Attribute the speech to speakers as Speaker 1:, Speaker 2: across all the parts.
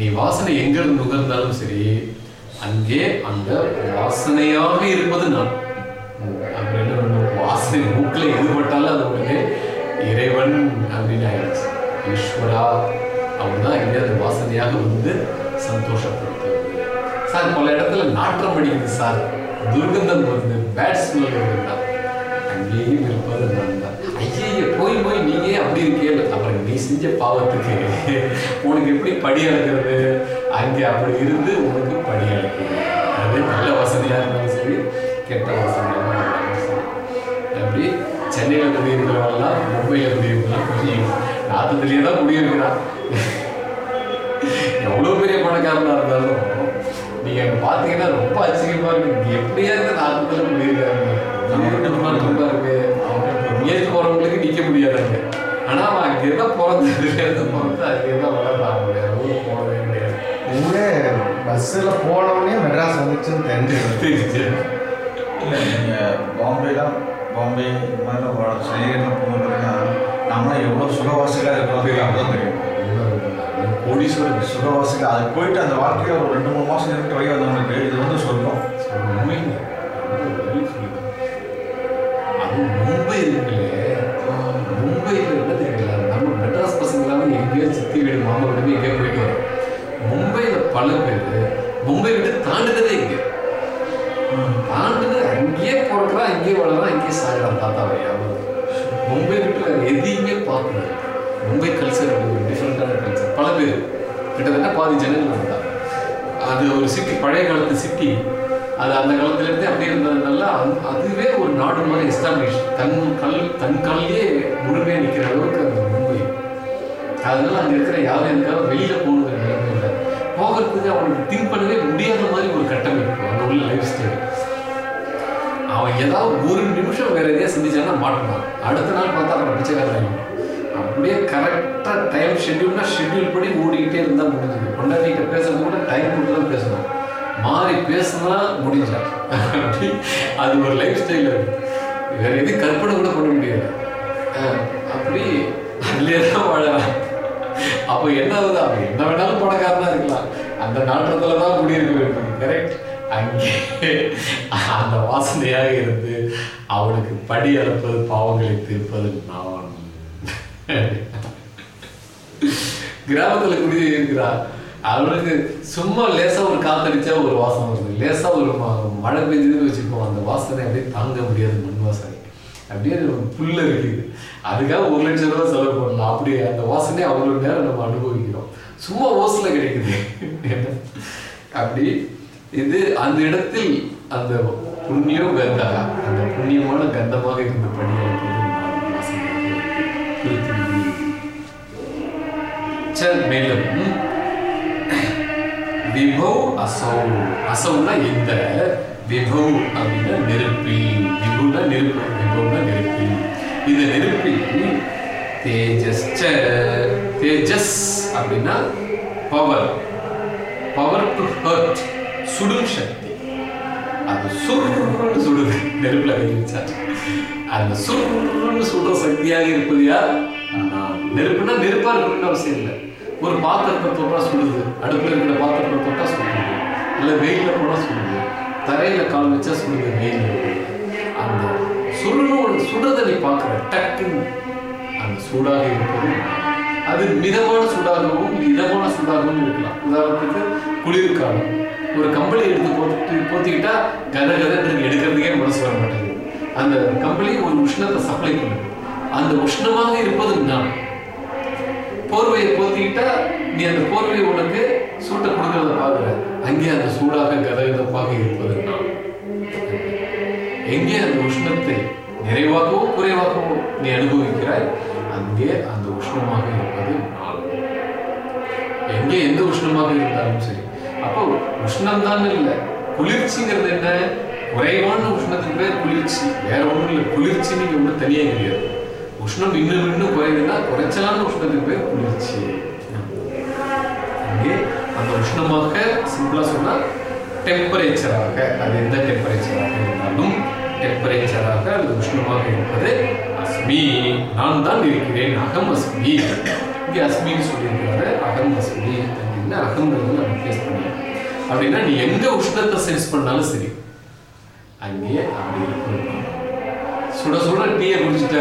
Speaker 1: நீ வாசனை எங்கிருந்து நுகர்ந்தாலும் சரி அங்கே அந்த வாசனையாக இருப்பது நான். அப்புறம் என்ன பண்ணணும்? வாசனை மூக்கில் எதுபட்டாலும் அது உடனே இறைவன் அப்படின்னு ஆயிடுச்சு. ஈஸ்வரா அப்படிதான் இங்கே அந்த வாசனையாக வந்து சந்தோஷப்படுத்துவது சார் பல இடத்துல நாற்றம் அடிக்குது சார். துர்கந்தம் வருது பேட் ஸ்மெல் வருதுன்னா அங்கேயும் இருப்பது நான் தான். ஐயே போய் போய் நீங்க அப்படி இருக்கே நீ செஞ்ச பாவத்துக்கு உனக்கு எப்படி படி அளக்கிறது? அங்கே அப்படி இருந்து உனக்கு படி அளக்குது அது நல்ல வசதியா இருந்தாலும் சரி கெட்ட வசதியாக இருந்தாலும் சரி. அப்படி சென்னையில் குடியிருக்கிறவங்களாம் மும்பையில் குடியிருக்கலாம் கொஞ்சம் நாத்தத்துலேயே தான் குடியிருக்கிறான். எவ்வளோ பெரிய பணக்காரனா இருந்தாலும் நீங்க அங்க பாத்தீங்கன்னா ரொம்ப ஆச்சரியமா இருக்கு. எப்படியா இருந்து நாற்பதுல முடியிருக்காங்க நம்ம ரொம்ப இருக்கு. ஏற்று போறவங்களுக்கு நிக்க முடியாது அங்க. ஆனா அவன் அங்க இருந்தா பிறந்ததுல இருந்து பிறந்து அங்க இருந்தா வளர்றான் முடியாது. ஊருக்கு போகவே முடியாது
Speaker 2: இங்கே பஸ்ஸில் போனவொடனே மெட்ராஸ் வந்துச்சுன்னு
Speaker 1: தெரிஞ்சு
Speaker 3: நீங்கள் பாம்பேலாம் பாம்பே இந்த மாதிரிலாம் வா சென்னையிலாம் போகிறதுனா நம்மளாம் எவ்வளோ சுகவாசிகளாக இருக்கிறோம் அதுதான் தெரியும்.
Speaker 1: கோடீஸ்வரர்
Speaker 3: சுகவாசிகள். அது போயிட்டு அந்த வாழ்க்கையை ஒரு ரெண்டு மூணு மாதம் இருந்துட்டு வெளியே வந்தவங்களுக்கு இது வந்து சொர்க்கம்
Speaker 1: உண்மைங்க ரொம்ப அது மும்பை இருக்குல்ல தாண்டுனதே இங்கே. தாண்டுனது அங்கேயே பிறக்கிறான் அங்கேயே வளர்றான் அங்கேயே சாகிறான் தாத்தாவை. மும்பை விட்டு வேறு எதையுமே பார்க்கல. மும்பை கல்ச்சர் அப்படி ஒரு டிஃப்ரெண்டான கல்ச்சர் பல பேர். கிட்டத்தட்ட பாதி ஜனங்கள் வந்தாங்க அது ஒரு சிட்டி பழைய காலத்து சிட்டி அது அந்த காலத்துலேருந்தே அப்படியே இருந்ததுனால அதுவே ஒரு நாடு மாதிரி எஸ்டாப்ளிஷ் தன் கல் தன் காலிலே முழுமையாக நிற்கிற அளவுக்கு அந்த மும்பை. அதனால அங்கே இருக்கிற யாரும் இருக்காலும் வெளியில போகணும் போகிறதுக்கு அவனுக்கு திங்க் பண்ணவே முடியாத மாதிரி ஒரு கட்டம் இருக்கும் அந்த உள்ள லைஃப் ஸ்டைல் அவன் ஏதாவது ஒரு நிமிஷம் வேற எதையா சிந்திச்சான்னா மாட்டான் அடுத்த நாள் பார்த்தா அவன் பிச்சைக்காரன் அப்படியே கரெக்டாக டைம் ஷெட்யூல்னா ஷெட்யூல் படி ஓடிக்கிட்டே இருந்தா முடிஞ்சது. பொண்டாட்டிகிட்ட பேசுறது கூட டைம் கொடுத்து தான் பேசணும் மாறி பேசினா முடிஞ்சா அப்படி அது ஒரு லைஃப் ஸ்டைல் வேற எதுவும் கற்பனை கூட பண்ண முடியாது. அப்படி அதுலேயே தான் வாழலாம். அப்போ என்ன ஆகுது? அவன் என்ன வேணாலும் பணக்காரனா இருக்கலாம். அந்த நாட்டத்துல தான் குடியிருக்க வேண்டும். கரெக்ட் அங்கே அந்த வாசனையாக இருந்து அவனுக்கு படி அளப்பது பாவங்களை தீர்ப்பது நான் கிராமத்துல குடியிருக்கிறார் அவனுக்கு சும்மா லேசா ஒரு காத்தடிச்சா ஒரு வாசனை வருது. லேசா ஒரு மழை பெஞ்சதுன்னு வச்சுக்கோ அந்த வாசனை அப்படியே தாங்க முடியாது மண் வாசனை அப்படியே ஒரு புல்ல இருக்குது. அதுக்காக ஒரு லட்சம் ரூபாய் செலவு பண்ணலாம் அப்படி அந்த வாசனை அவ்வளவு நேரம் நம்ம அனுபவிக்கிறோம். சும்மா ஓசல கிடைக்குது. அப்படி இது அந்த இடத்தில் அந்த புண்ணியம் கந்தா அந்த புண்ணியமான கந்தமாக இருந்த பணியாளர்கள் சரி மேலும். விபவ் அசௌ. அசௌனா இந்த விபவ் அப்படின்னா நெருப்பி விபுனா நெருப்பு. விபவ்னா நெருப்பி இந்த நெருப்பி தேஜஸ். தேஜஸ் அப்படின்னா பவர் பவர் டு ஹர்ட் சுடும் சக்தி. அது சுருன்னு சுடுது. நெருப்பில் கை அந்த சுருன்னு சுடுற சக்தியாக இருப்பது யார்? நெருப்புனா நெருப்பாக இருக்கணும்னு அவசியம் இல்லை. ஒரு பாத்திரத்தை தொட்டா சுடுது. அடுப்பில் இருக்கிற பாத்திரத்தை தொட்டா சுடுது. இல்லை வெயிலில் போனால் சுடுது. தரையில் கால் வச்சா சுடுது வெயில் அந்த சுருன்னு ஒரு சுடுறதை நீ பார்க்குற. டக்குன்னு. சூடாக இருப்பது. அது மிதமான சூடாகவும் இதமான சூடாகவும் இருக்கலாம். உதாரணத்துக்கு குளிர்காலம். ஒரு கம்பளி எடுத்து போட்டு போத்திக்கிட்டா கத கதன்றது எடுக்கிறதுக்கே மனசு வர மாட்டேங்குது. அந்த கம்பளி ஒரு உஷ்ணத்தை சப்ளை பண்ணுது. அந்த உஷ்ணமாக இருப்பது நான். போர்வையை போத்திக்கிட்டா நீ அந்த போர்வை உனக்கு சூட்டை கொடுக்கறத பாக்குற அங்கே அந்த சூடாக கதகதப்பாக இருப்பது நான். எங்கே அந்த உஷ்ணத்தை நிறைவாகவோ குறைவாகவோ நீ அனுபவிக்கிறாய்? அங்கே அந்த உஷ்ணமாக இருப்பது நான் எங்கே எந்த உஷ்ணமாக இருந்தாலும் சரி. அப்போ உஷ்ணம் தான் இல்லை. குளிர்ச்சிங்கிறது என்ன? குறைவான உஷ்ணத்துக்கு பேர் குளிர்ச்சி. வேற ஒன்றும் இல்லை. குளிர்ச்சி நீங்க ஒன்றும் தனியா கிடையாது. உஷ்ணம் இன்னும் இன்னும் குறையுதுன்னா குறைச்சலான உஷ்ணத்துக்கு பேர் குளிர்ச்சி. அங்கே அந்த உஷ்ணமாக சிம்பிளா சொன்னா டெம்பரேச்சராக அது எந்த டெம்பரேச்சராக இருந்தாலும் டெம்பரேச்சராக அது உஷ்ணமாக இருப்பது அஸ்மி நான் தான் இருக்கிறேன் அகம் அஸ்மி இங்கே அஸ்மின்னு சொல்லியிருக்கிறாரு அகம் அஸ்மி அப்படின்னா அகங்கிறது நம்ம ஃபேஸ் பண்ணிடலாம் அப்படின்னா நீ எந்த உஷ்ணத்தை சென்ஸ் பண்ணாலும் சரி அங்கேயே அப்படி இருக்கணும். சுட சுட டீயை குடிச்சிட்ட.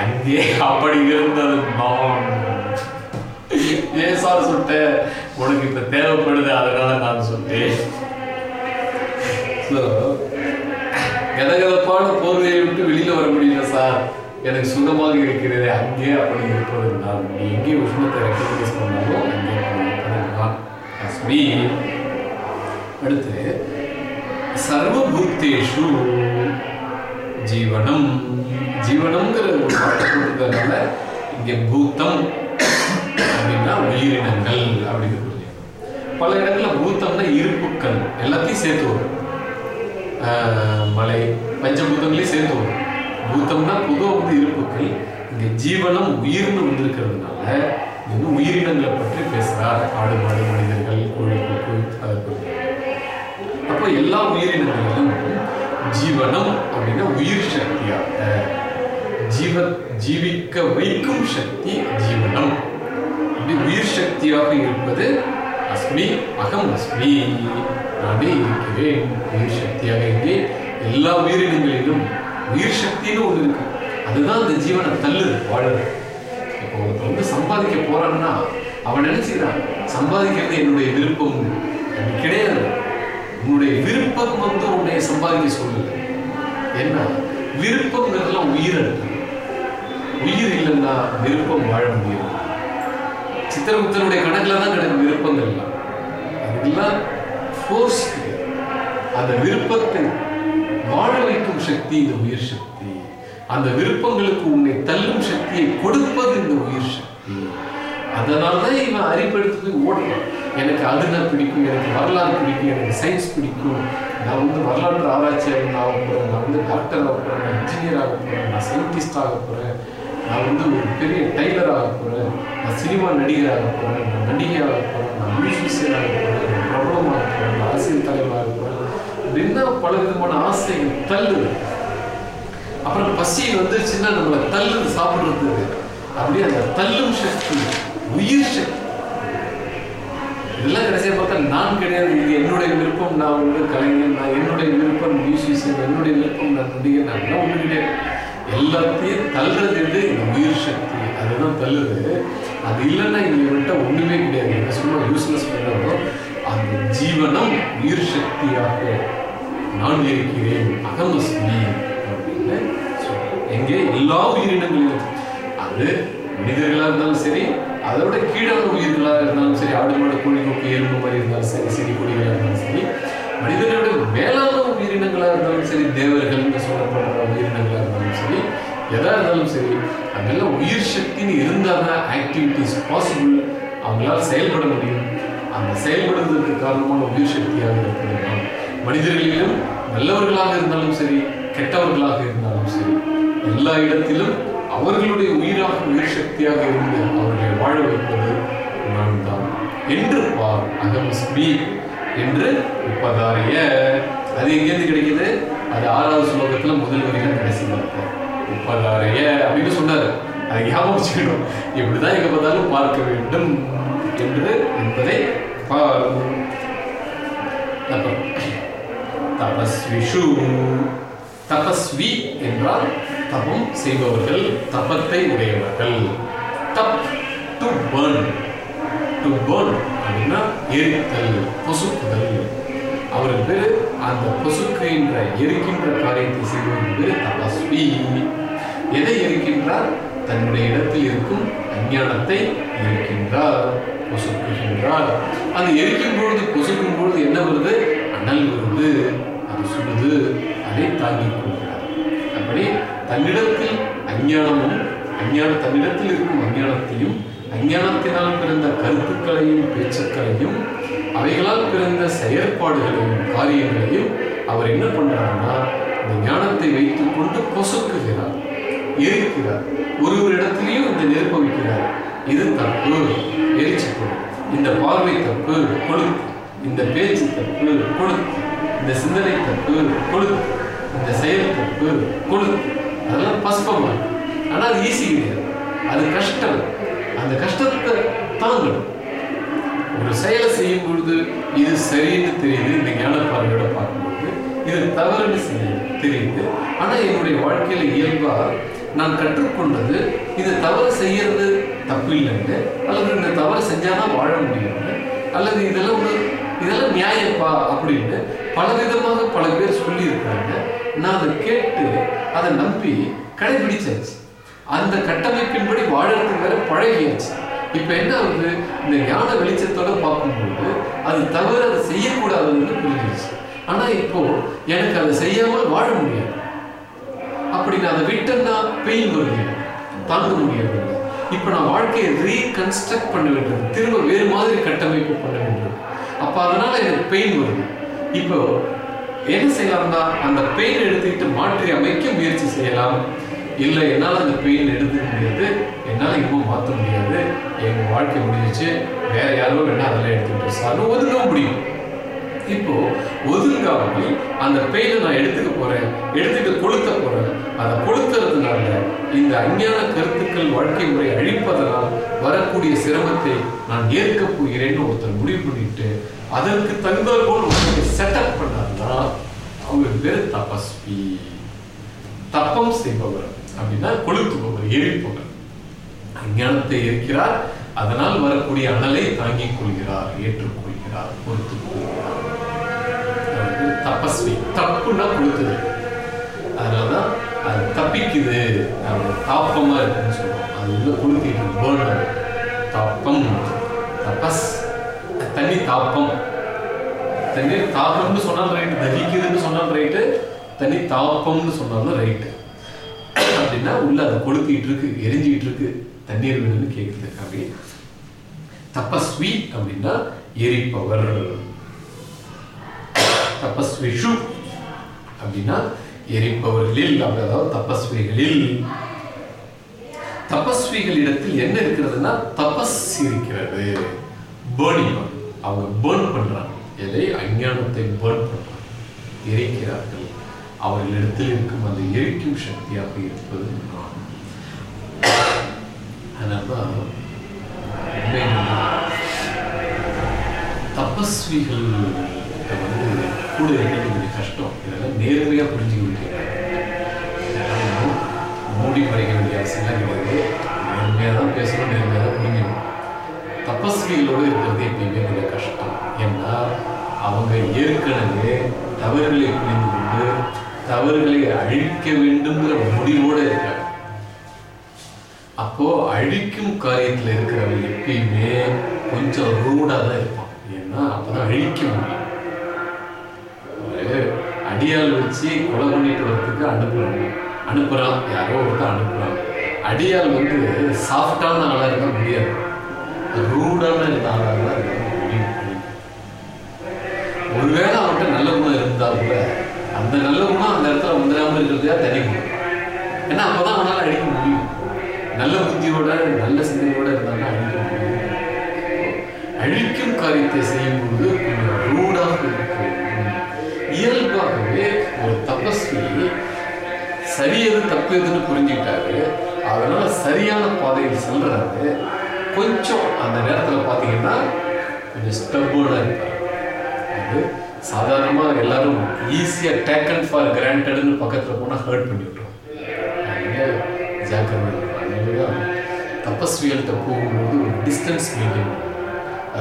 Speaker 1: அங்கே அப்படி இருந்தது பாவம். ஏன் சார் சுட்ட உனக்கு இப்ப தேவைப்படுது அதனால நான் சொல்லிட்டேன் So, கதகதப்பான போர்வையை விட்டு வெளியில வர முடியல சார் எனக்கு சுகமாக இருக்கிறது அங்கே அப்படி இருப்பது நான் நீ எங்கே உஷ்ணத்தை ரெக்கக்னைஸ் பண்ணாலும் அங்கே நான் அஸ்மி அடுத்து சர்வபூத்தேஷு ஜீவனம். ஜீவனம்ங்கிற ஒரு வார்த்தை இங்கே பூத்தம் அப்படின்னா உயிரினங்கள் அப்படின்னு பல இடங்கள்ல பூத்தம்னா இருப்புக்கள். எல்லாத்தையும் சேர்த்து வரும். மலை பஞ்சபூதங்களையும் சேர்த்து வரும். பூத்தம்னா பொதுவாக வந்து இருப்புக்கள் இங்க ஜீவனம் உயிர்னு வந்திருக்கிறதுனால இது வந்து உயிரினங்களை பற்றி பேசுறார் ஆடு மாடு மனிதர்கள் கோழி கொக்கு அப்போ எல்லா உயிரினங்களிலும் ஜீவனம் அப்படின்னா உயிர் சக்தியாக. ஜீவ ஜீவிக்க வைக்கும் சக்தி ஜீவனம். இப்படி உயிர் சக்தியாக இருப்பது அஸ்மி அகம் அஸ்மி. நானே இருக்கிறேன். உயிர் சக்தியாக இங்கே எல்லா உயிரினங்களிலும் உயிர் சக்தின்னு ஒன்று இருக்கு. அதுதான் அந்த ஜீவனை தள்ளுது வாழுது. இப்போ ஒருத்தர் வந்து சம்பாதிக்க போறான்னா அவன் நினைச்சுக்கிறான் சம்பாதிக்கிறது என்னுடைய விருப்பம். அப்படி கிடையாது. உன்னுடைய விருப்பம் வந்து உன்னை சம்பாதிக்க சொல்லுது. என்ன விருப்பங்கிறதுலாம் உயிர் இருக்கு உயிர் இல்லைன்னா விருப்பம் வாழ முடியாது. சித்திரகுப்தனுடைய கணக்கில் தான் கிடக்கும் விருப்பங்கள்லாம். அதுக்கெல்லாம் ஃபோர்ஸ் அந்த விருப்பத்தை வாழ வைக்கும் சக்தி இந்த உயிர் சக்தி. அந்த விருப்பங்களுக்கு உன்னை தள்ளும் சக்தியை கொடுப்பது இந்த உயிர் சக்தி. அதனால தான் இவன் அரிப்படுத்து போய் எனக்கு அது நான் பிடிக்கும் எனக்கு வரலாறு பிடிக்கும் எனக்கு சயின்ஸ் பிடிக்கும். நான் வந்து வரலாற்று ஆராய்ச்சியாளர் ஆக போகிறேன் நான் வந்து டாக்டர் ஆக போகிறேன் நான் இன்ஜினியர் ஆக போகிறேன் நான் சயின்டிஸ்ட் ஆக போகிறேன் நான் வந்து ஒரு பெரிய டைலர் ஆக போகிறேன் நான் சினிமா நடிகர் ஆக போகிறேன் நான் நடிகை ஆக போகிறேன் நான் மியூசிஷியன் ஆக போகிறேன் நான் பிரபலமாக போகிறேன் நான் அரசியல் தலைவராக ஆக போகிறேன் அப்படின்னா பல விதமான ஆசைகள் தள்ளுது. அப்புறம் பசி வந்துச்சுன்னா நம்மளை தள்ளுது சாப்பிடுறது. அப்படியே அந்த தள்ளும் சக்தி உயிர் சக்தி. இதெல்லாம் கடைசியாக பார்த்தா நான் கிடையாது. இது என்னுடைய விருப்பம். நான் வந்து கலைஞன் நான் என்னுடைய விருப்பம். மியூசிஷியன் என்னுடைய விருப்பம். நான் நடிகர் நான் எல்லாம் கிடையாது. எல்லாத்தையும் தள்ளுறது எது? இந்த உயிர் சக்தி. அதுதான் தள்ளுது. அது இல்லைன்னா இவங்கள்ட்ட ஒண்ணுமே கிடையாது. என்ன சும்மா யூஸ்லெஸ் பண்ணுறோம் அந்த ஜீவனம் உயிர் சக்தியாக நான் இருக்கிறேன் அகமஸ்மி அப்படின்னு எங்கே எல்லா உயிரினங்களிலும். அது மனிதர்களாக இருந்தாலும் சரி அதை விட கீழான உயிர்களாக இருந்தாலும் சரி ஆடு மாடு கோழி கொக்கு எறும்பு மாதிரி இருந்தாலும் சரி செடி கொடிகளாக இருந்தாலும் சரி மனிதர்களோட மேலான உயிரினங்களாக இருந்தாலும் சரி தேவர்கள் சொல்லப்படுற உயிரினங்களாக இருந்தாலும் சரி எதா இருந்தாலும் சரி அங்கெல்லாம் உயிர் சக்தின்னு இருந்தால் தான் ஆக்டிவிட்டிஸ் பாசிபிள் அவங்களால செயல்பட முடியும். அந்த செயல்படுவதற்கு காரணமான உயிர் சக்தியாக இருக்கிறது மனிதர்களிலும் நல்லவர்களாக இருந்தாலும் சரி கெட்டவர்களாக இருந்தாலும் சரி எல்லா இடத்திலும் அவர்களுடைய உயிராக உயிர் சக்தியாக இருந்து அவர்களை வாழ வைப்பது நான் தான் என்று பார் ஸ்பீ என்று உப்பதாரிய அது எங்கேருந்து கிடைக்குது? அது ஆறாவது ஸ்லோகத்துல முதல் வரியில கடைசி வார்த்தை உப்பதாரிய அப்படின்னு சொன்னாரு. அதை ஞாபகம் வச்சுக்கணும். எப்படிதான் எங்க பார்த்தாலும் பார்க்க வேண்டும் என்று என்பதை பார். தபஸ்விஷு. தபஸ்வி என்றால் தபம் செய்பவர்கள் தபத்தை உடையவர்கள். தப் டு பர்ன் டு பர்ன் அப்படின்னா எரித்தல் பொசுக்குதல். அவருக்கு அந்த அந்த பொசுக்குகின்ற எரிக்கின்ற காரியத்தை செய்வது தபஸ்வி. எதை எரிக்கின்றார்? தன்னுடைய இடத்தில் இருக்கும் அஞ்ஞானத்தை எரிக்கின்றார் பொசுக்குகின்றார். அது எரிக்கும் பொழுது பொசுக்கும் பொழுது என்ன வருது? கடல் வந்து அது சுடுது அதை தாங்கிக் கொள்கிறார். அப்படி தன்னிடத்தில் அஞ்ஞானமும் அஞ்ஞான தன்னிடத்தில் இருக்கும் அஞ்ஞானத்தையும் அஞ்ஞானத்தினால் பிறந்த கருத்துக்களையும் பேச்சுக்களையும் அவைகளால் பிறந்த செயற்பாடுகளையும் காரியங்களையும் அவர் என்ன பண்ணுறாருன்னா இந்த ஞானத்தை வைத்து கொண்டு பொசுக்குகிறார் எரிக்கிறார். ஒரு ஒரு இடத்துலையும் இந்த நெருப்ப வைக்கிறார். இது தப்பு எரிச்சு இந்த பார்வை தப்பு கொழுப்பு இந்த பேச்சு தப்பு கொடுத்து இந்த சிந்தனை தப்பு கொடுத்து இந்த செயல் தப்பு கொடுத்து. அதெல்லாம் பஸ்பமா ஆனால் அது ஈஸி கிடையாது. அது கஷ்டம். அந்த கஷ்டத்தை தாங்கணும் ஒரு செயலை செய்யும் பொழுது இது சரின்னு தெரியுது. இந்த ஞானப்பார்வையோட பார்க்கும்போது இது தவறுன்னு செய்ய தெரியுது. ஆனால் என்னுடைய வாழ்க்கையில் இயல்பாக நான் கற்றுக்கொண்டது இது தவறு செய்யறது தப்பு இல்லைன்னு அல்லது இந்த தவறு செஞ்சாதான் வாழ முடியும்னு அல்லது இதெல்லாம் ஒரு இதெல்லாம் நியாயப்பா அப்படின்னு பலவிதமாக பல பேர் சொல்லியிருக்கிறாங்க. நான் அதை கேட்டு அதை நம்பி கடைபிடிச்சாச்சு. அந்த கட்டமைப்பின்படி வாழறதுக்கு வேற பழகியாச்சு. இப்போ என்ன ஆகுது? இந்த ஞான வெளிச்சத்தோட பார்க்கும்போது அது தவிர அதை செய்யக்கூடாதுன்னு புரிஞ்சிச்சு ஆனால் இப்போ எனக்கு அதை செய்யாமல் வாழ முடியாது. அப்படி நான் அதை விட்டேன்னா பெயின் வருது. தாங்க முடியாது. இப்போ நான் வாழ்க்கையை ரீகன்ஸ்ட்ரக்ட் பண்ண வேண்டியது திரும்ப வேறு மாதிரி கட்டமைப்பு பண்ண வேண்டியது அப்போ அதனால எனக்கு பெயின் வருது இப்போ என்ன செய்யலாம்னா அந்த பெயின் எடுத்துக்கிட்டு மாற்றி அமைக்க முயற்சி செய்யலாம். இல்லை என்னால் அந்த பெயின் எடுத்துக்க முடியாது. என்னால் இப்போ மாற்ற முடியாது. எங்கள் வாழ்க்கை முடிஞ்சிச்சு. வேற யாரோ வேணா அதெல்லாம் எடுத்துக்கிட்டு சார்னு ஒதுங்க முடியும். இப்போ ஒதுங்காமல் அந்த பெயில நான் எடுத்துக்க போறேன். எடுத்துட்டு கொளுத்த போறேன். அதை கொளுத்துறதுனால இந்த அஞ்ஞான கருத்துக்கள் வாழ்க்கை முறை அழிப்பதனால் வரக்கூடிய சிரமத்தை நான் ஏற்க போகிறேன்னு ஒருத்தர் முடிவு பண்ணிட்டு அதற்கு தகுந்தாற் போல் ஒருத்தர் செட்டப் பண்ணாருன்னா அவங்க பேர் தபஸ்வி. தப்பம் செய்பவர் அப்படின்னா கொளுத்துபவர் எரிப்பவர். அஞ்ஞானத்தை இருக்கிறார் அதனால் வரக்கூடிய அனலை தாங்கிக் கொள்கிறார் ஏற்றுக்கொள்கிறார் பொறுத்துக்கோ வந்து தபஸ்வி தப்புன்னா கொளுத்துது அதனாலதான் அது தப்பிக்குது. அது தாப்பமா இருக்குன்னு சொல்லுவோம் அது உள்ள கொளுத்திட்டு பேர்ன் தாப்பம் தபஸ். தண்ணி தாப்பம். தண்ணீர் தாப்பம்னு சொன்னால் ரைட்டு தகிக்குதுன்னு சொன்னால் ரைட்டு தண்ணி தாப்பம்னு சொன்னாலும் ரைட்டு அப்படின்னா உள்ள அது கொளுத்திட்டு இருக்கு. எரிஞ்சிட்டு இருக்கு. தண்ணீர் வேணும்னு கேக்குது. அப்படி தபஸ்வி அப்படின்னா எரிப்பவர். தபஸ்விஷு அப்படின்னா எரிப்பவர்களில் அப்படி அதாவது தபஸ்விகளில். தபஸ்விகளிடத்தில் என்ன இருக்கிறதுனா தபஸ் இருக்கிறது. பேர்னிங் அவங்க பேர்ன் பண்றாங்க. எதை? அஞ்ஞானத்தை பேர்ன் பண்றாங்க. எரிக்கிறார்கள். அவர்களிடத்தில் இருக்கும் அந்த எரிக்கும் சக்தியாக இருப்பது நான். அதனால்தான் தபஸ்விகள் கூட இருக்கிறது கொஞ்சம் கஷ்டம். இதெல்லாம் நேர்மையா புரிஞ்சுக்கிட்டு மூடி மறைக்க வேண்டிய அவசியம் கிடையாது. நேர்மையாக தான் பேசணும் நேர்மையாக தான் புரிஞ்சுக்கணும். தபஸ்விகளோடு இருக்கிறது எப்பயுமே கொஞ்சம் கஷ்டம். ஏன்னா அவங்க ஏற்கனவே தவறுகளை புரிந்து கொண்டு தவறுகளை அழிக்க வேண்டும்ங்கிற முடிவோடு இருக்காங்க. அப்போ அழிக்கும் காரியத்தில் இருக்கிறவங்க எப்பயுமே கொஞ்சம் ரூடாக தான் இருப்பான் ஏன்னா அப்பதான் அழிக்க முடியும். அடியால் வச்சு கொலை பண்ணிட்டு வரதுக்கு அனுப்புறாங்க. அனுப்புகிறான் யாரோ ஒருத்தர் அனுப்புகிறான் அடியால் வந்து சாஃப்டான ஆளாக இருந்தால் முடியாது. ரூடான இருந்த தான் ஒருவேளை அவன்கிட்ட நல்ல குணம் இருந்தால் கூட அந்த நல்ல குணம் அந்த இடத்துல வந்துடாமல் இருக்கிறதுக்கா தனி குணம் ஏன்னா அப்போதான் அவனால் அழிக்க முடியும். நல்ல புத்தியோட நல்ல சிந்தனையோட இருந்தாலும் அழிக்க முடியும் அழிக்கும் காரியத்தை செய்யும்போது கொஞ்சம் ரூடாக இருக்கும் இயல்பாகவே ஒரு தபஸ்வி சரி எது தப்பு எதுன்னு புரிஞ்சுக்கிட்டாரு. அதனால சரியான பாதையில் செல்றாரு. கொஞ்சம் அந்த நேரத்தில் பார்த்தீங்கன்னா கொஞ்சம் ஸ்டப்போர்டா இருப்பாரு. அது சாதாரணமா எல்லாரும் டேக் டேக்கன் ஃபார் கிராண்டட்னு பக்கத்தில் போனால் ஹர்ட் பண்ணி விட்டுரும் ஜாக்கிரதை தபஸ்வியல்கிட்ட போகும்போது ஒரு டிஸ்டன்ஸ் மெயின்டைன்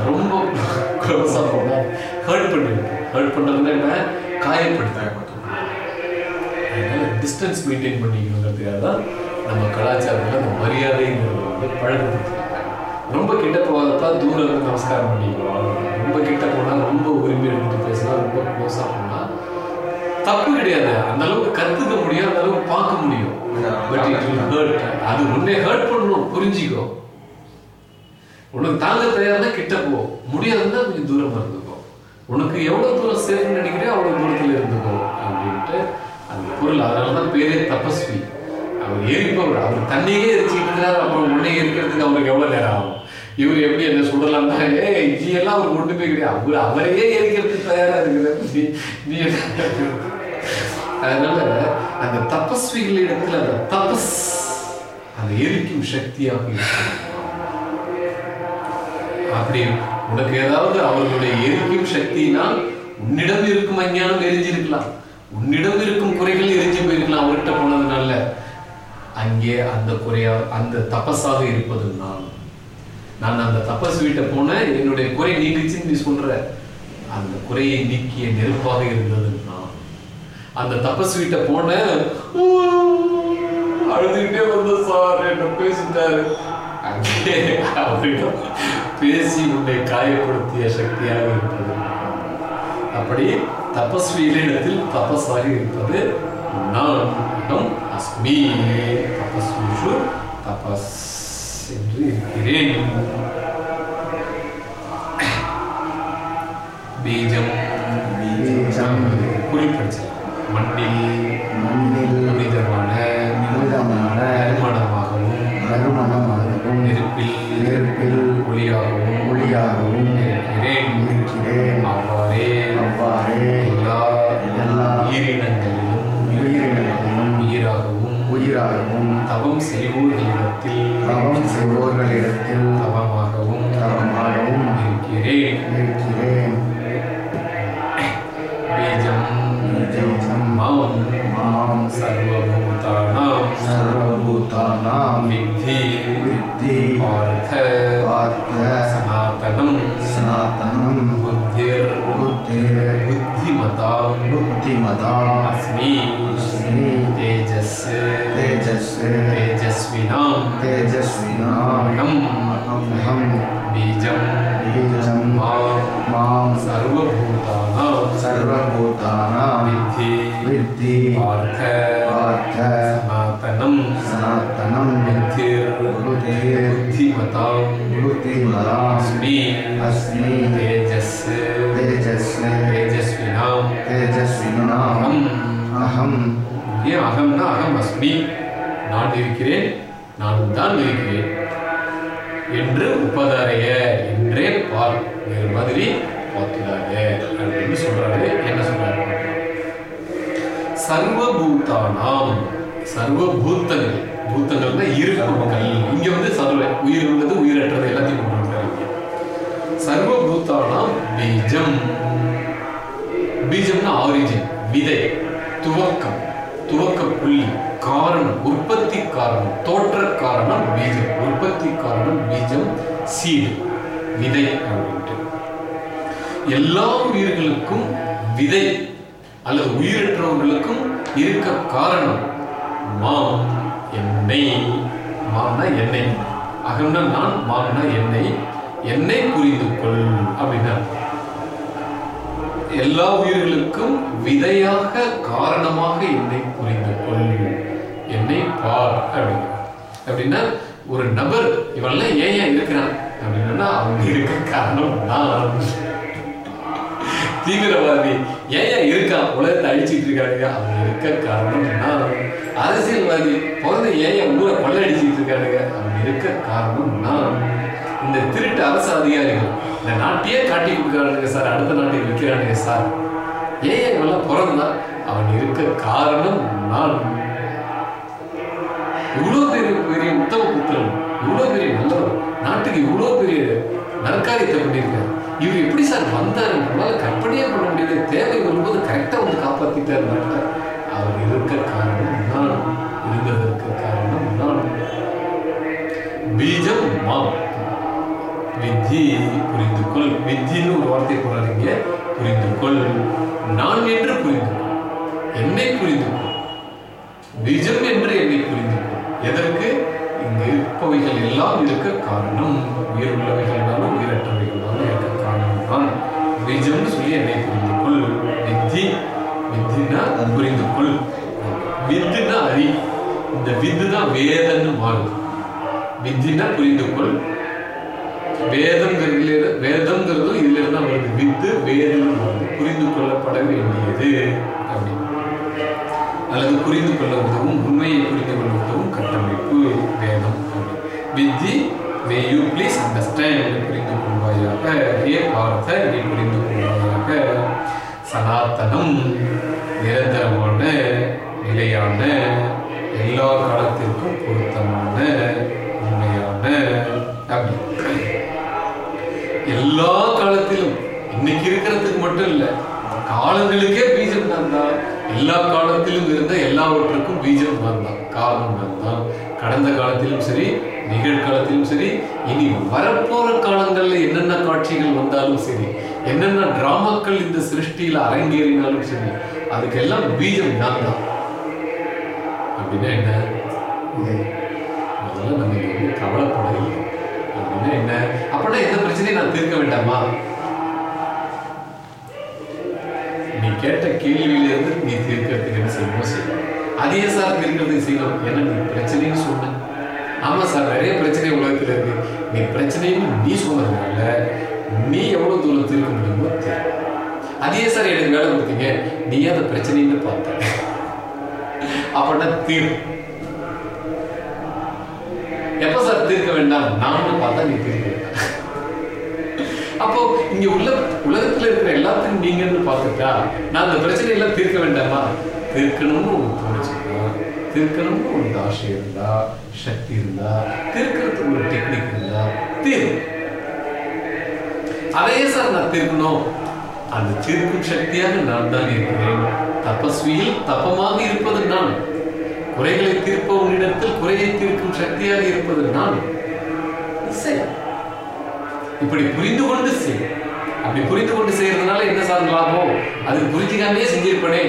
Speaker 1: ரொம்ப க்ளோஸாக போனால் ஹர்ட் பண்ணி ஹர்ட் பண்ணுறதுன்னா என்ன? காயப்படுத்த அதனால டிஸ்டன்ஸ் மெயின்டைன் பண்ணிக்கணுங்கிறதுக்காக தான் நம்ம கலாச்சாரத்தில் அந்த மரியாதைங்கிறது வந்து பழக்கப்படுத்திருக்காங்க. ரொம்ப கிட்ட போகாதப்பா தூரம் இருந்து நமஸ்காரம் பண்ணிக்கலாம். ரொம்ப கிட்ட போனால் ரொம்ப உரிமை எடுத்துட்டு பேசினா ரொம்ப க்ளோஸாக போனால் தப்பு கிடையாது. அந்த அளவுக்கு கற்றுக்க முடியும் அந்த அளவுக்கு பார்க்க முடியும். பட் இட் ஹர்ட் அது உன்னை ஹர்ட் பண்ணணும் புரிஞ்சிக்கோ. உனக்கு தாங்க தயார்னா கிட்ட போ. முடியாதுன்னா கொஞ்சம் தூரமாக இருந்துக்கோ. உனக்கு எவ்வளவு தூரம் சேஃப்னு நினைக்கிறே அவ்வளவு தூரத்தில் இருந்துக்கோ அப்படின்ட்டு அந்த பொருள். அதனால தான் பேரே தபஸ்வி. அவர் எரிப்பவர் அவர் தண்ணியே எரிச்சுக்கிட்டு இருக்கிறார் அப்புறம் உன்னை எரிக்கிறதுக்கு அவருக்கு எவ்வளவு நேரம் ஆகும்? இவர் எப்படி என்ன சுடலாம்னா ஏ நீ எல்லாம் அவருக்கு ஒண்ணுமே கிடையாது அவர் அவரையே எரிக்கிறதுக்கு தயாரா இருக்கிற நீ அதனால அந்த தபஸ்விகளிடத்துல அந்த தபஸ் அந்த எரிக்கும் சக்தியாக இருக்கும். அப்படி உனக்கு ஏதாவது அவர்களுடைய எரிக்கும் சக்தியினால் உன்னிடம் இருக்கும் அஞ்ஞானம் எரிஞ்சிருக்கலாம். உன்னிடம் இருக்கும் குறைகள் எரிஞ்சு போயிருக்கலாம். அவர்கிட்ட போனதுனால அங்கே அந்த குறையா அந்த தபஸாக இருப்பது நான். நான் அந்த தபஸ் வீட்டை போனேன் என்னுடைய குறை நீங்கிச்சுன்னு நீ சொல்ற. அந்த குறையை நீக்கிய நெருப்பாக இருந்தது நான். அந்த தபஸ் வீட்டை போனேன் அழுதுகிட்டே வந்த சார் என்ன பேசிட்டாரு. அங்கே அவரிடம் பேசி உன்னை காயப்படுத்திய சக்தியாக இருப்பது. அப்படி தபஸ்வியிடத்தில் தபஸாக இருப்பது நான் அகம் அஸ்மி. தபஸ்விஷு தபஸ் என்று இருக்கிறேன். பீஜம்
Speaker 2: பீஜம்.
Speaker 1: குறிப்பிடிச்சல் மண்ணில்
Speaker 2: மண்ணில்
Speaker 1: புனிதமான
Speaker 2: புனிதமான
Speaker 1: நறுமணமாகவும்
Speaker 2: நறுமணமாகவும்
Speaker 1: நெருப்பில்
Speaker 2: நெருப்பில்
Speaker 1: ஒளியாகவும்
Speaker 2: ஒளியாகவும்
Speaker 1: இருக்கிறேன்.
Speaker 2: இருக்கிறேன்.
Speaker 1: அவ்வாறே
Speaker 2: அவ்வாறே
Speaker 1: எல்லா
Speaker 2: எல்லா
Speaker 1: உயிரினங்களிலும்
Speaker 2: உயிரினங்களிலும்
Speaker 1: உயிராகவும்
Speaker 2: உயிராகவும்
Speaker 1: தவம் செய்வோர்களிடத்தில்
Speaker 2: தவம் செய்வோர்களிடத்தில்
Speaker 1: தவமாகவும்
Speaker 2: தவமாகவும்
Speaker 1: இருக்கிறேன்.
Speaker 2: இருக்கிறேன்.
Speaker 1: தேஜஸ் தேஜஸ்வினாம்
Speaker 2: தேஜஸ்வினாம்
Speaker 1: அகம்
Speaker 2: அகம்
Speaker 1: பீஜம்
Speaker 2: பீஜம்
Speaker 1: மாம்
Speaker 2: மாம்
Speaker 1: சர்வபூதானாம்
Speaker 2: சர்வபூதானாம்
Speaker 1: வித்தி
Speaker 2: வித்தி
Speaker 1: பார்த்த
Speaker 2: பார்த்த
Speaker 1: சனாதனம்
Speaker 2: சனாதனம்
Speaker 1: புத்திர்
Speaker 2: புத்திர்
Speaker 1: புத்திமதாம்
Speaker 2: புத்திமதாம்
Speaker 1: அஸ்மி
Speaker 2: அஸ்மி
Speaker 1: தேஜஸ்
Speaker 2: தேஜஸ்
Speaker 1: தேஜஸ்வினாம்
Speaker 2: தேஜஸ்வினாம்
Speaker 1: அகம்
Speaker 2: அகம்
Speaker 1: நான் இருக்கிறேன் நான் தான் இருக்கிறேன் என்று உபதாரைய என்றே பால் வேறு மாதிரி பார்க்கிறாங்க அப்படின்னு சொல்றாரு. என்ன சொல்றாரு? சர்வபூதானாம் சர்வபூத்தங்கள். பூத்தங்கள்னா இருப்பவர்கள் இங்க வந்து சர்வ உயிர் உள்ளது உயிரற்றது எல்லாத்தையும் கொண்டு வந்தாங்க சர்வபூதானாம் பீஜம். பீஜம்னா ஆரிஜின் விதை துவக்கம். துவக்க புள்ளி காரணம் உற்பத்தி காரணம் தோற்ற காரணம் பீஜம். உற்பத்தி காரணம் பீஜம் சீடு விதை அப்படின்ட்டு. எல்லா உயிர்களுக்கும் விதை அல்லது உயிரற்றவர்களுக்கும் இருக்க காரணம் மாம் எண்ணெய். மாம்னா எண்ணெய். அகம்னா நான் மாம்னா எண்ணெய். என்னை புரிந்து கொள் அப்படின்னா எல்லா உயிர்களுக்கும் விதையாக காரணமாக என்னை புரிந்து கொள். என்னை பார் அப்படிங்கிறார் அப்படின்னா ஒரு நபர் இவெல்லாம் ஏன் ஏன் இருக்கிறான்? அப்படின்னா அவங்க இருக்க காரணம் நான். தீவிரவாதி ஏன் ஏன் இருக்கான்? உலகத்தை அழிச்சிட்டு இருக்காருங்க அவங்க இருக்க காரணம் நான். அரசியல்வாதி பிறந்த ஏன் ஏன் ஊரை கொள்ளையடிச்சிட்டு இருக்கானுங்க அவங்க இருக்க காரணம் நான். இந்த திருட்டு அரசு அதிகாரிகள் இந்த நாட்டையே காட்டி கொடுக்குறானுங்க சார். அடுத்த நாட்டை விற்கிறானுங்க சார். ஏன் ஏன் இவெல்லாம் பிறந்தா அவன் இருக்க காரணம் நான். இவ்வளோ பெரிய பெரிய உத்தம புத்திரன் இவ்வளோ பெரிய நல்லவர் நாட்டுக்கு இவ்வளோ பெரிய நற்காரியத்தை பண்ணியிருக்காரு. இவர் எப்படி சார் வந்தாரு நம்மளால் கற்பனையே பண்ண முடியல. தேவை வரும்போது கரெக்டாக வந்து காப்பாற்றிட்டார் நாட்டை அவர் இருக்க காரணம் நான் இருந்ததற்கு காரணம் நான். பீஜம் மாம். வித்தி புரிந்து கொள் வித்தின்னு ஒரு வார்த்தை போறாருங்க புரிந்து கொள் நான் என்று புரிந்து கொள் என்னை புரிந்து கொள் பீஜம் என்று என்னை புரிந்து கொள் எதற்கு? இங்கு இருப்பவைகள் எல்லாம் இருக்க காரணம். உயிர் உள்ளவைகள்னாலும் உயிரற்றவைகளாலும் இருக்க காரணம் தான். பீஜம்னு சொல்லி என்னை புரிந்து கொள். வித்தி வித்தினா புரிந்து கொள். வித்துனா அறி இந்த வித்து தான் வேதன்னு வாழ். வித்தினா புரிந்து கொள். வேதம்ங்கிறதுல வேதம்ங்கிறதும் இதுல இருந்தா வருது. வித்து வேதம் புரிந்து கொள்ளப்பட வேண்டியது. அல்லது புரிந்து கொள்ள உதவும் உண்மையை புரிந்து கொள்ள உதவும் கட்டமைப்பு வேதம் வித்தி மே யூ ப்ளீஸ் அண்டர்ஸ்டாண்ட் புரிந்து கொள்வாயாக ஏ பார்த்த நீ புரிந்து கொள்வாயாக. சனாத்தனம் நிரந்தரமான நிலையான எல்லா காலத்திற்கும் பொருத்தமான உண்மையான அப்படி. எல்லா காலத்திலும் இன்னைக்கு இருக்கிறதுக்கு மட்டும் இல்ல காலங்களுக்கே பீஜம் தான். எல்லா காலத்திலும் இருந்த எல்லாவற்றுக்கும் பீஜம் நான் தான் காலம் நான் தான் கடந்த காலத்திலும் சரி நிகழ்காலத்திலும் சரி இனி வரப்போற காலங்களில் என்னென்ன காட்சிகள் வந்தாலும் சரி என்னென்ன டிராமாக்கள் இந்த சிருஷ்டியில் அரங்கேறினாலும் சரி அதுக்கெல்லாம் பீஜம் நான் தான். அப்படின்னா என்ன?
Speaker 2: இது
Speaker 1: முதல்ல நம்ம கவலைப்படவில்லை. அப்படின்னா என்ன? அப்படின்னா எந்த பிரச்சனையும் நான் தீர்க்க வேண்டாமா நீ கேட்ட கேள்வியில இருந்து நீ தீர்க்கிறதுக்கு என்ன செய்யணும் செய்யணும் அதே சார் தீர்க்கிறதுக்கு செய்யணும் என்ன நீ பிரச்சனைன்னு சொன்ன. ஆமா சார் நிறைய பிரச்சனை உலகத்தில் இருக்கு. நீ பிரச்சனைன்னு நீ சொன்னதுனால நீ எவ்வளவு தூரம் தீர்க்க முடியுமோ தீர்க்க அதே சார் எனக்கு வேலை கொடுத்தீங்க. நீ அந்த பிரச்சனைன்னு பார்த்த? அப்படின்னா தீர்வு எப்ப சார் தீர்க்க வேண்டாம்? நானும் பார்த்தா நீ தீர்க்க வேண்டாம். அப்போ இங்க உள்ள உலகத்துல இருக்கிற எல்லாத்தையும் நீங்கன்னு பார்த்துட்டா நான் அந்த பிரச்சனை எல்லாம் தீர்க்க வேண்டாமா? தீர்க்கணும்னு உனக்கு தோணுச்சுன்னா தீர்க்கணும்னு ஒரு ஆசை இருந்தா சக்தி இருந்தா தீர்க்கறதுக்கு ஒரு டெக்னிக் இருந்தா தீர்வு. அதையே சார் நான் தீர்க்கணும். அந்த தீர்க்கும் சக்தியாக நான் தான் இருக்கிறேன். தபஸ்வியில் தப்பமாக இருப்பது நான். குறைகளை தீர்ப்பவனிடத்தில் குறையை தீர்க்கும் சக்தியாக இருப்பது நான். சரி. இப்படி புரிந்து கொண்டு செய். அப்படி புரிந்து கொண்டு செய்யறதுனால என்ன சார் லாபம்? அது புரிஞ்சுக்காமே செஞ்சிருப்பனே.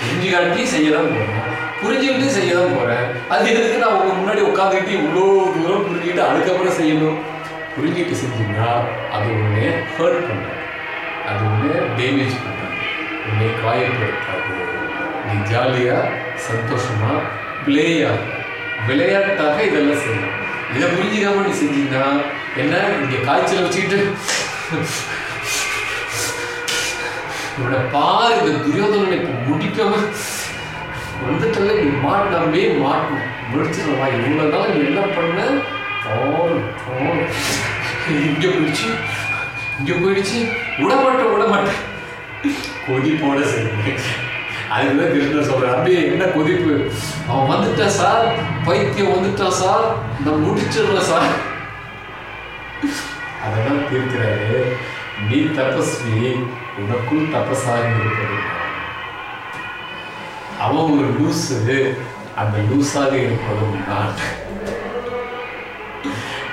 Speaker 1: புரிஞ்சுக்காட்டி செய்யதான் போறேன். புரிஞ்சுக்கிட்டு செய்யதான் போறேன். அது எதுக்கு நான் உங்க முன்னாடி உட்காந்துக்கிட்டு இவ்வளோ தூரம் புரிஞ்சுக்கிட்டு அதுக்கப்புறம் செய்யணும்? புரிஞ்சுக்கிட்டு செஞ்சீங்கன்னா அது உடனே ஹர்ட் பண்ணும். அது உடனே டேமேஜ் பண்ணும். உடனே காயப்படுத்தாது. நீ ஜாலியா சந்தோஷமா பிளேயா விளையாட்டாக இதெல்லாம் செய்யலாம். இதை புரிஞ்சுக்காம நீ செஞ்சீங்கன்னா என்ன? இங்க காய்ச்சல் வச்சுக்கிட்டு. இவனை பாரு இந்த துரியோதனனை இப்ப முடிக்காம வந்துட்டல நீ மாட்டினாமே மாட்டணும். முடிச்சிடவா இவ்வளவு நாள் நீ என்ன பண்ண? போன் போன் இங்க போயிடுச்சு. இங்க போயிடுச்சு. விட மாட்டேன் விட மாட்டேன் கொதிப்போட சரி அதுதான் கிருஷ்ணர் சொல்றாரு அப்படியே என்ன கொதிப்பு? அவன் வந்துட்டான் சார்? பைத்தியம் வந்துட்டான் சார்? நான் முடிச்சிடல சார். அதெல்லாம் தீர்க்கிறாரு. நீ தபஸ்வி உனக்குள் தபஸாக இருப்பது அவன் ஒரு லூசு அந்த லூஸாக இருப்பதும் நான்.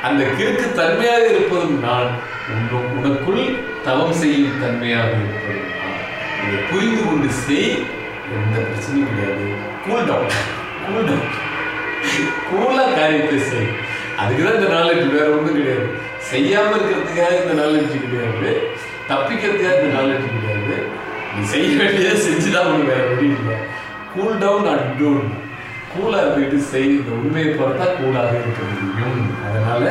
Speaker 1: அந்த கிறுக்கு தன்மையாக இருப்பதும் நான். உனக்குள் தவம் செய்யும் தன்மையாக இருப்பதும் நான். இதை புரிந்து கொண்டு செய். எந்த பிரச்சனையும் கிடையாது. கூல் டவுன் கூல் டவுன் கூலாக காரியத்தை செய். அதுக்குதான் இந்த நாலேஜ் வேற ஒன்றும் கிடையாது. செய்யாம இருக்கிறதுக்காக இந்த நாலேஜ் கிடையாது தப்பிக்கிறதுக்காக இந்த நாலேஜ் கிடையாது நீ செய்ய வேண்டியதை செஞ்சுதான் உனக்கு வேற வழி இல்லை. கூல் டவுன் அண்ட் டவுன் கூலா இருந்துட்டு செய் இந்த உண்மையை பார்த்தா கூலாக இருக்க முடியும். அதனால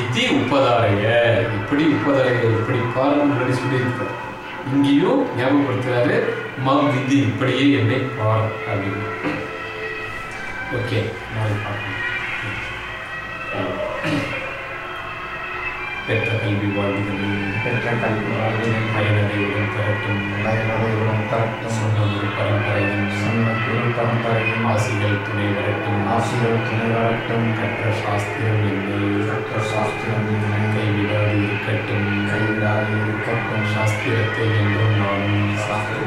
Speaker 1: இத்தி உப்பதாரைய. இப்படி உப்பதாரைய இப்படி பாருங்க முன்னாடி சொல்லியிருக்காரு இங்கேயும் ஞாபகப்படுத்துறாரு மாம் விதி இப்படியே என்னை பார் அப்படின்னு. ஓகே நாளை பார்க்கலாம். பெற்ற கல்வி வாழ்வுகளில்
Speaker 2: பெற்ற கல்வி வாழ்வுகளில்
Speaker 1: பயனடையுடன் தரட்டும்
Speaker 2: பயனுடையுடன் தரட்டும்
Speaker 1: சொன்னொரு பரம்பரையும்
Speaker 2: சொன்ன குரு பரம்பரையும்
Speaker 1: ஆசிகள் துணை வரட்டும்
Speaker 2: ஆசிகள் துணை வரட்டும்
Speaker 1: கற்ற சாஸ்திரம் என்று
Speaker 2: கற்ற சாஸ்திரம் என்று
Speaker 1: கைவிடாது இருக்கட்டும்
Speaker 2: கைவிடாது இருக்கட்டும்
Speaker 1: சாஸ்திரத்தை என்றும் நானும்
Speaker 3: சாஸ்திர